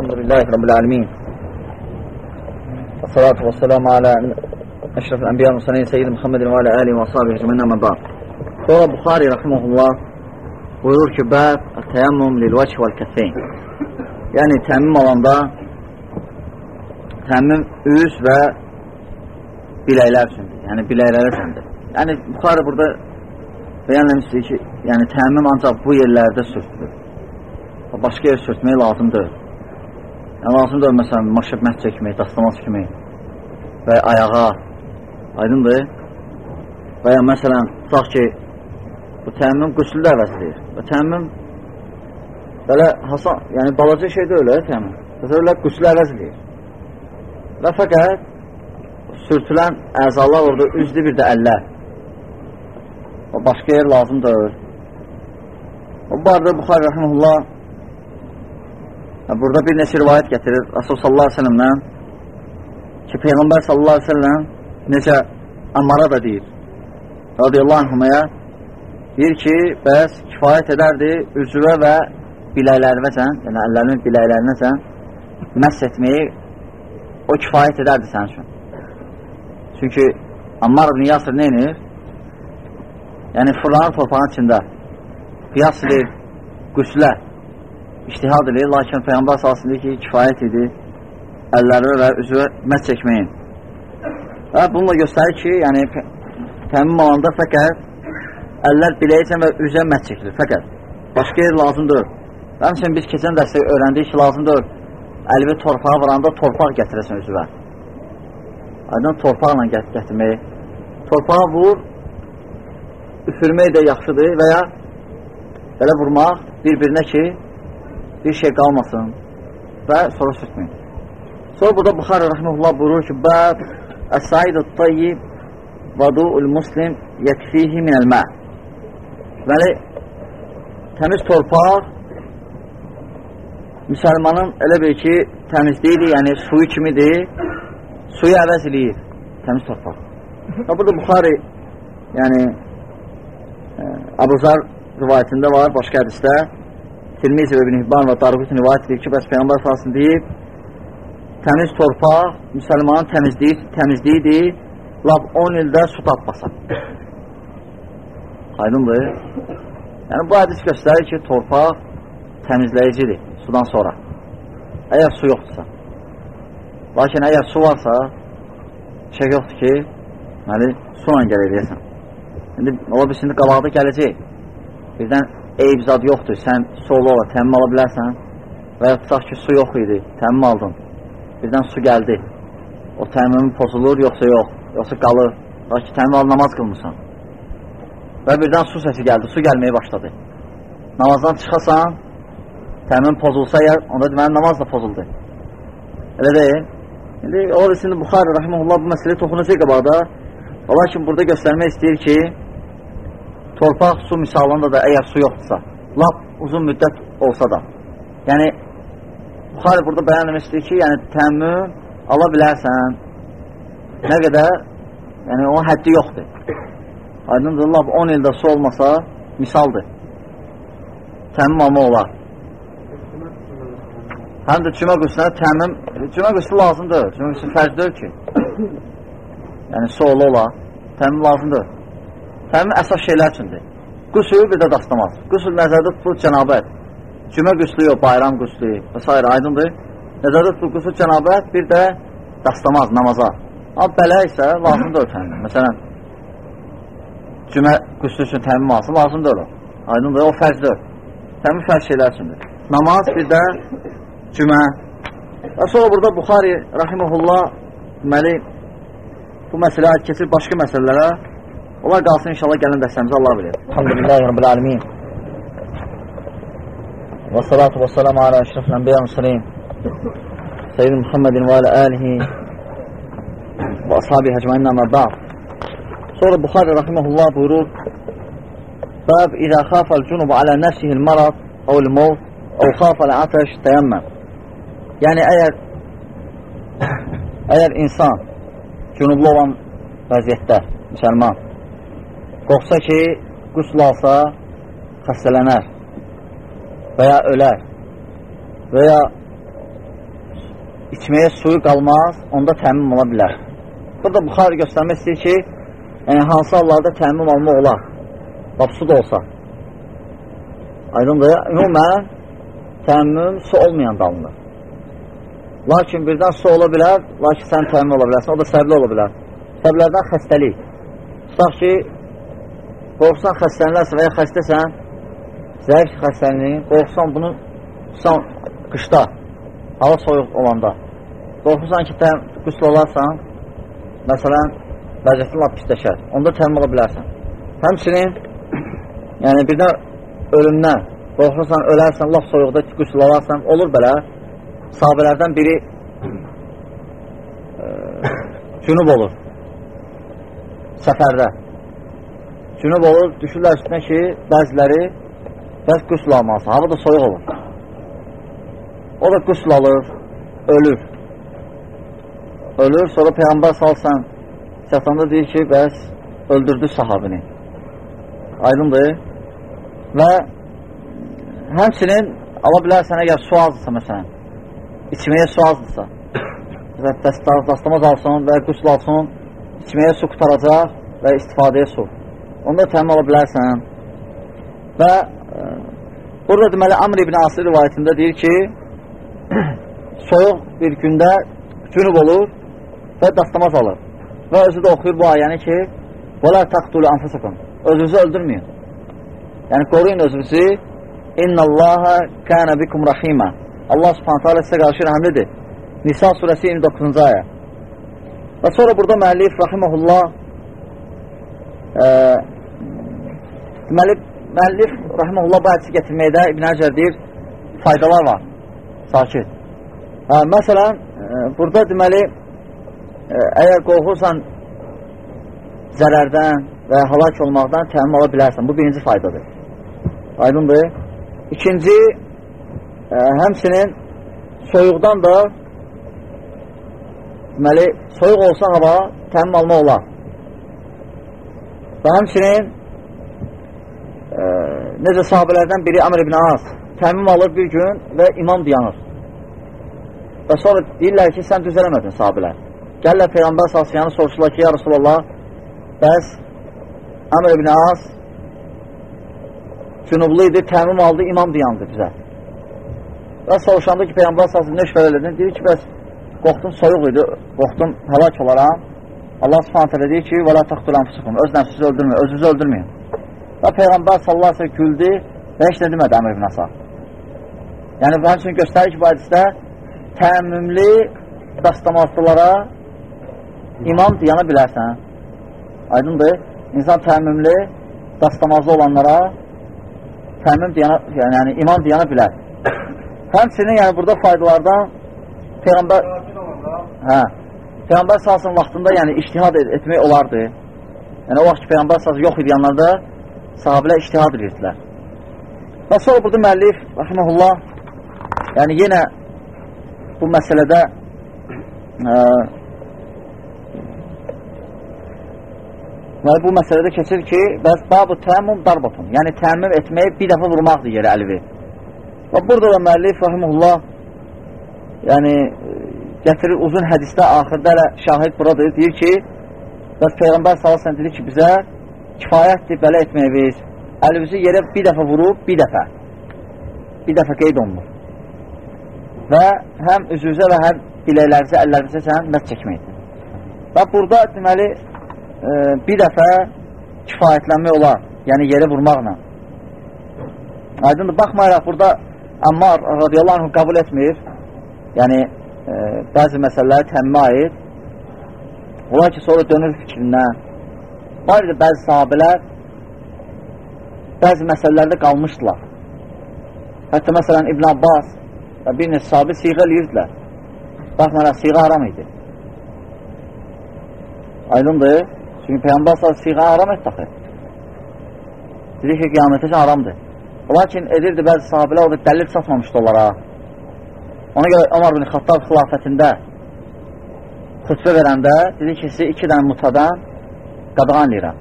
Elhamdülillahi Rabbil Alemin Vessalatu vesselamu ala Eşrefil Enbiya Musaneyn Seyyid Muhammedin ve ala alihi ve sahibi hecmenna mebab Sonra Bukhari rahimahullah buyurur ki Bəb teyammum lil veç vel kəfeyn Yəni təmmim alanda təmmim üz və biləklər üçündür. Yəni biləklər üçündür. Yəni Bukhari burada bəyan eləmişdir ki, yəni təmmim ancaq bu yerlərdə sürtülür. Başqa yer sürtmək lazım deyil. Yəni, lazımdır, məsələn, maşıb məhz çəkmək, dastamaz kimi və ayağa, aydındır. Və ya məsələn, tutaq ki, bu təmmüm qüsüldə əvəzləyir. Və təmmüm belə hasan, yəni balaca şey deyil, öyle təmmüm. Təsəvvürlə qüsüldə əvəzləyir. Və fəqət sürtülən əzalar orada üzdü bir də əllər. O başqa yer lazımdır. O barədə Buxar Rəhməlullah Burada bir neçə rivayət gətirir Rasul sallallahu aleyhi ve sellemdən ki, Peyğəmbər sallallahu aleyhi ve sellem necə Ammara da deyir. Radiyallahu anhumaya deyir ki, bəs kifayət edərdi üzvə və biləklərinəcən, yəni əllərinin biləklərinəcən məhs etməyi o kifayət edərdi sən üçün. Çünki Ammar ibn Yasir neynir? Yəni fırlanır torpağın içində. Qiyas edir qüslə iştihad edir, lakin Peyğəmbər salsın ki, kifayət idi əlləri və üzvə mət çəkməyin. Və bununla göstərir ki, yəni təmin alanda fəqət əllər biləyəcən və üzə mət çəkilir, fəqət. Başqa yer lazımdır. Həmçinin biz keçən dərsdə öyrəndik ki, lazımdır əlvi torpağa vuranda torpaq gətirəsən üzvə. Aydın torpaqla gətirməyi. Torpağa vur, üfürmək də yaxşıdır və ya belə vurmaq bir-birinə ki, bir şey qalmasın və sonra sürtməyin. Sonra burada Buxarə rəhməhullah buyurur ki, Bəb Əs-Said-ı Tayyib Vadu'ul Muslim yəkfihi minəl-mə Deməli, təmiz torpaq müsəlmanın elə bir ki, təmizliyidir, yəni suyu kimidir, suyu əvəz eləyir, təmiz torpaq. Və burada Buxari, yəni Abuzar rivayətində var, başqa hədisdə Tirmizi və İbn Hibban və Darqutin rivayət edir ki, bəs Peyğəmbər salsın deyib, təmiz torpaq müsəlmanın təmizliyi, təmizliyidir, lab 10 ildə su tapmasa. Aydındır. Yəni, bu hədis göstərir ki, torpaq təmizləyicidir sudan sonra. Əgər su yoxdursa. Lakin əgər su varsa, şey yoxdur ki, məli, su ilə gələ eləyəsən. İndi, ola bilsin, qabaqda gələcək. Birdən eyb zad yoxdur, sən solu ola, təmin ala bilərsən və ya tutaq ki, su yox idi, təmin aldın, birdən su gəldi, o təmin pozulur, yoxsa yox, yoxsa qalır, tutaq ki, təmin al, namaz qılmırsan və birdən su səsi gəldi, su gəlməyə başladı. Namazdan çıxasan, təmin pozulsa yer, onda deməli, namaz da pozuldu. Elə deyil. İndi, o şimdi Buxarı, rəhməlullah, bu məsələyə toxunacaq qabaqda, lakin burada göstərmək istəyir ki, torpaq su misalında da əgər su yoxdursa, lap uzun müddət olsa da. Yəni, Buxarı burada bəyan etmək istəyir ki, yəni təmmüm ala bilərsən, nə qədər, yəni onun həddi yoxdur. Aydındır, lap 10 ildə su olmasa, misaldır. Təmmüm alma olar. Həm də cümə qüsünə təmmüm, cümə qüsü lazımdır, cümə qüsü fərz deyil ki. Yəni, su ola ola, təmmüm lazımdır. Həmin əsas şeylər üçündür. Qüsül bir də dastamaz. Qüsül nəzərdə tutulur cənabət. Cümə qüslü yox, bayram qüslü və s. aydındır. Nəzərdə tutulur qüsül cənabət, bir də dastamaz, namaza. Amma bələ isə lazımdır ötəndir. Məsələn, cümə qüslü üçün təmin alsın, lazımdır o. Aydındır, o fərzdir. Təmin fərz şeylər üçündür. Namaz, bir də cümə. Və sonra burada Buxari, rahiməhullah, deməli, bu məsələ keçir başqa məsələlərə. Onlar qalsın inşallah gələn dərsəmizə Allah bilir. Alhamdulillahi Rabbil alemin. Və salatu və salamu ala əşrafil ənbiya müsəlin. Seyyid Muhammedin və alə alihi və ashabi həcməyin əmə ba'd. Sonra Buxari rahiməhullah buyurur Bəb İzə xafəl cunub alə nəfsihil marad əvl mov əv xafəl atəş təyəmməm Yəni əgər əgər insan cünublu olan vəziyyətdə müsəlman qorxsa ki, qüsl alsa, xəstələnər və ya ölər və ya içməyə suyu qalmaz, onda təmin ola bilər. Burada Buxarı göstərmək istəyir ki, yəni, hansı hallarda təmin almaq olar? Bax, su da olsa. Aydındır, ümumən təmin su olmayan dalınır. Lakin birdən su ola bilər, lakin sən təmin ola bilərsən, o da səbəbli ola bilər. Səbəblərdən xəstəlik. Tutaq ki, qorxsan xəstələnərsən və ya xəstəsən, zəif xəstəliyini, qorxsan bunu son qışda, hava soyuq olanda, qorxursan ki, qüsl olarsan, məsələn, vəziyyətin lap pisləşər, onda təmin ola bilərsən. Həmçinin, yəni birdən ölümdən, qorxursan, ölərsən, lap soyuqda qüsl olarsan, olur belə, sahabələrdən biri e, cünub olur səfərdə. Cünub olur, düşürlər üstünə ki, bəziləri bəz qüsl alması, hava da soyuq olur. O da qüsl alır, ölür. Ölür, sonra Peyğəmbər salsan, çatanda deyir ki, bəs öldürdü sahabini. Aydındır. Və həmçinin ala bilərsən, əgər su azdırsa, məsələn, içməyə su azdırsa, dastamaz alsın və qüsl alsın, içməyə su qutaracaq və istifadəyə su Onda təmin ola bilərsən. Və e, burada deməli Amr ibn Asir rivayətində deyir ki, soyuq bir gündə cünub olur və dastamaz alır. Və özü də oxuyur bu ayəni ki, وَلَا تَقْتُلُ أَنْفُسَكُمْ Özünüzü öldürməyin. Yəni, qoruyun özünüzü. اِنَّ اللّٰهَ كَانَ بِكُمْ رَحِيمًا Allah subhanətə alə sizə qarşı rəhəmlidir. Nisa surəsi 29-cu ayə. Və sonra burada müəllif rahiməhullah e, deməli müəllif rahiməhullah bu hədisi gətirməkdə İbn Həcər deyir faydalar var. Sakit. Hə, məsələn, e, burada deməli e, əgər qorxursan zərərdən və halak olmaqdan təmin ola bilərsən. Bu birinci faydadır. Aydındır. İkinci, e, həmsinin soyuqdan da deməli, soyuq olsa hava təmin alma olar. Və həmçinin e, necə sahabələrdən biri Amr ibn Az təmin alır bir gün və imam dayanır. Və sonra deyirlər ki, sən düzələmədin sahabələr. Gəllər Peyğəmbər salsiyanı soruşurlar ki, ya Rasulallah, bəs Amr ibn Az cünublu idi, təmim aldı, imam dayandı bizə. Və soruşanda ki, Peyğəmbər salsiyanı nə şübhəl edin, deyir ki, bəs qorxdum soyuq idi, qorxdum həlak olaram. Allah subhanət hələ deyir ki, və la taqtul anfusukum, öz nəfsinizi öldürməyin, özünüzü öldürməyin. Və Peyğəmbər sallallahu aleyhi güldü və heç nə demədi Əmr ibn Asad. Yəni, bu həmçinin göstərir ki, bu hədisdə təəmmümlü dastamazlılara imam deyana bilərsən. Aydındır, insan təəmmümlü dastamazlı olanlara təəmmüm deyana, yəni, imam deyana bilər. Həmçinin, yəni burada faydalardan Peyğəmbər hə, Peyğəmbər salsın vaxtında yəni iştihad et etmək olardı. Yəni o vaxt ki, Peyğəmbər salsın yox idi yanlarda sahabilər iştihad edirdilər. Və sonra burada müəllif, rəhməhullah, yəni yenə bu məsələdə ə, və bu məsələdə keçir ki, bəs babu təmmüm darbatun, yəni təmmüm etməyi bir dəfə vurmaqdır yerə əlivi. Və burada da müəllif, rəhməhullah, yəni gətirir uzun hədisdə axırda elə şahid buradır, deyir ki, bəs Peyğəmbər salasən dedi ki, bizə kifayətdir belə etməyə biz. Əlimizi yerə bir dəfə vurub, bir dəfə. Bir dəfə qeyd olunur. Və həm üzünüzə və həm biləklərinizə, əllərinizə sən mət çəkməkdir. Və burada deməli, e, bir dəfə kifayətlənmək olar, yəni yerə vurmaqla. Aydındır, baxmayaraq burada Ammar radiyallahu anh qəbul etmir, yəni e, bəzi məsələləri təmmə aid. Olar ki, sonra dönür fikrinə. Var idi bəzi sahabələr bəzi məsələlərdə qalmışdılar. Hətta məsələn İbn Abbas və bir neçə sahabi siğə eləyirdilər. Baxmayaraq, siğə haram idi. Aydındır. Çünki Peyğəmbər sallallahu siğə haram etdi axı. Dedi ki, qiyamətə üçün haramdır. Lakin edirdi bəzi sahabələr, o da dəlil çatmamışdı onlara. Ona görə Ömər bin Xattab xilafətində xütbə verəndə dedi ki, sizi iki dənə mutadan qadağan edirəm.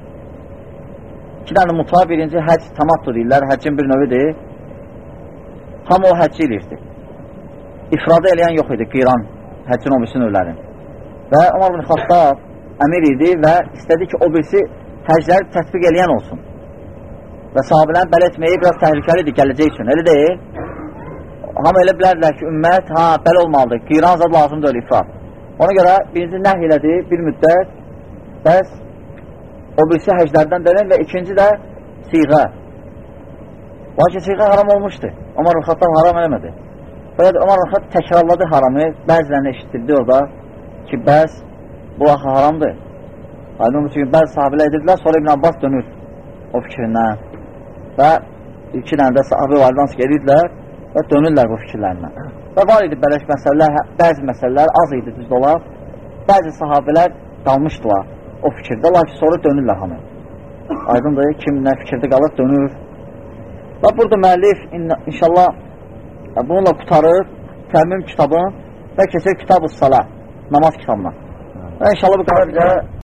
İki dənə muta, birinci həcc tamattur deyirlər, həccin bir növüdür. Tam o həcc eləyirdi. İfradı eləyən yox idi, qiran həccin o birisi növlərin. Və Umar bin Xattab əmir idi və istədi ki, o birisi həcləri tətbiq eləyən olsun. Və sahabilərin belə etməyi biraz təhlükəlidir gələcək üçün, elə deyil. Hamı elə bilərdilər ki, ümmət, ha, belə olmalıdır, qiran zad lazımdır, ifrat. Ona görə birinci nəh elədi, bir müddət, bəs o birisi həclərdən dönən və ikinci də siğə. Lakin siğə haram olmuşdu. Umar Rıxatdan haram eləmədi. Fakat Umar Rıxat təkrarladı haramı, bəzilərini eşitdirdi orada ki, bəz bu axı haramdır. Aydın çünki bəzi sahabilə edirdilər, sonra İbn Abbas dönür o fikrindən və iki dənə də sahabi validan edirdilər və dönürlər bu fikirlərindən. Və var idi bələş məsələlər, bəzi məsələlər az idi düz dolaq, bəzi sahabilər qalmışdılar o fikirdə, lakin sonra dönürlər hamı. Aydındır, kim nə fikirdə qalır, dönür. Və burada müəllif inşallah bununla qutarır təmmim kitabın və keçir kitab-ı salah, namaz kitabına. Və inşallah bu qədər